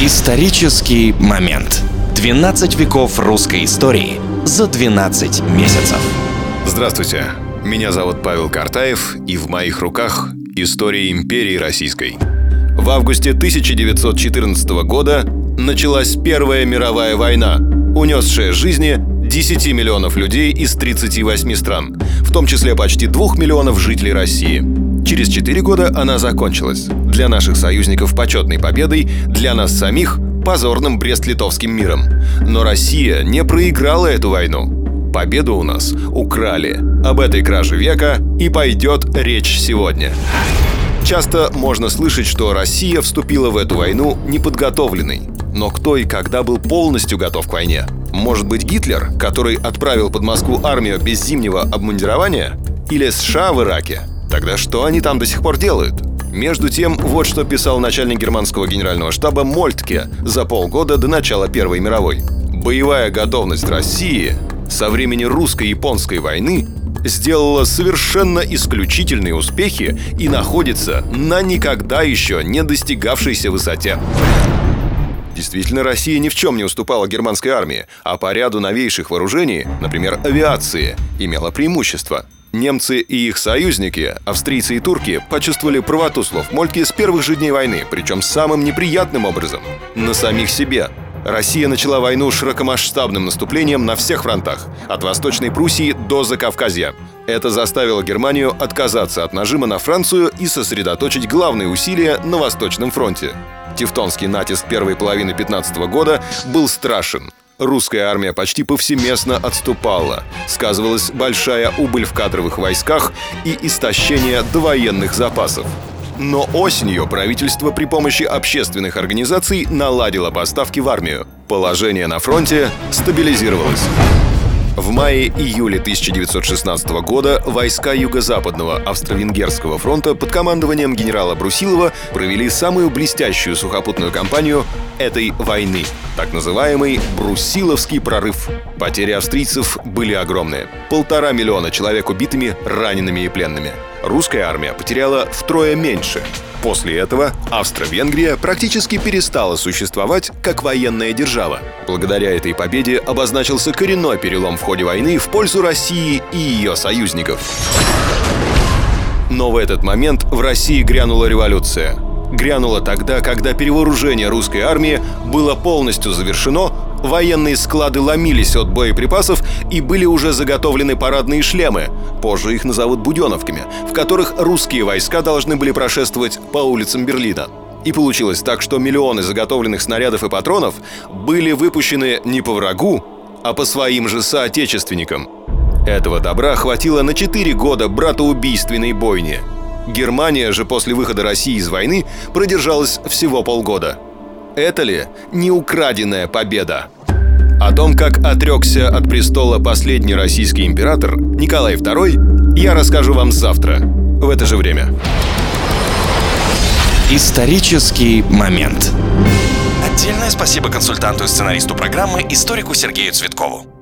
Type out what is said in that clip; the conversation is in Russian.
Исторический момент. 12 веков русской истории за 12 месяцев. Здравствуйте, меня зовут Павел Картаев, и в моих руках история империи российской. В августе 1914 года началась Первая мировая война, унесшая жизни 10 миллионов людей из 38 стран, в том числе почти 2 миллионов жителей России. Через 4 года она закончилась. Для наших союзников почетной победой, для нас самих позорным Брест-Литовским миром. Но Россия не проиграла эту войну. Победу у нас украли. Об этой краже века и пойдет речь сегодня. Часто можно слышать, что Россия вступила в эту войну неподготовленной. Но кто и когда был полностью готов к войне? Может быть Гитлер, который отправил под Москву армию без зимнего обмундирования? Или США в Ираке? Тогда что они там до сих пор делают? Между тем, вот что писал начальник германского генерального штаба Мольтке за полгода до начала Первой мировой. Боевая готовность России со времени русско-японской войны сделала совершенно исключительные успехи и находится на никогда еще не достигавшейся высоте. Действительно, Россия ни в чем не уступала германской армии, а по ряду новейших вооружений, например, авиации, имела преимущество. Немцы и их союзники, австрийцы и турки, почувствовали правоту слов Мольтке с первых же дней войны, причем самым неприятным образом – на самих себе. Россия начала войну широкомасштабным наступлением на всех фронтах, от Восточной Пруссии до Закавказья. Это заставило Германию отказаться от нажима на Францию и сосредоточить главные усилия на Восточном фронте. Тевтонский натиск первой половины 15 года был страшен. Русская армия почти повсеместно отступала. Сказывалась большая убыль в кадровых войсках и истощение довоенных запасов. Но осенью правительство при помощи общественных организаций наладило поставки в армию. Положение на фронте стабилизировалось. В мае-июле 1916 года войска Юго-Западного Австро-Венгерского фронта под командованием генерала Брусилова провели самую блестящую сухопутную кампанию этой войны, так называемый Брусиловский прорыв. Потери австрийцев были огромные. Полтора миллиона человек убитыми, ранеными и пленными. Русская армия потеряла втрое меньше. После этого Австро-Венгрия практически перестала существовать как военная держава. Благодаря этой победе обозначился коренной перелом в ходе войны в пользу России и ее союзников. Но в этот момент в России грянула революция. Грянула тогда, когда перевооружение русской армии было полностью завершено, военные склады ломились от боеприпасов и были уже заготовлены парадные шлемы, позже их назовут «буденовками», в которых русские войска должны были прошествовать по улицам Берлина. И получилось так, что миллионы заготовленных снарядов и патронов были выпущены не по врагу, а по своим же соотечественникам. Этого добра хватило на 4 года братоубийственной бойни. Германия же после выхода России из войны продержалась всего полгода. Это ли не украденная победа? О том, как отрекся от престола последний российский император Николай II, я расскажу вам завтра, в это же время. Исторический момент. Отдельное спасибо консультанту и сценаристу программы, историку Сергею Цветкову.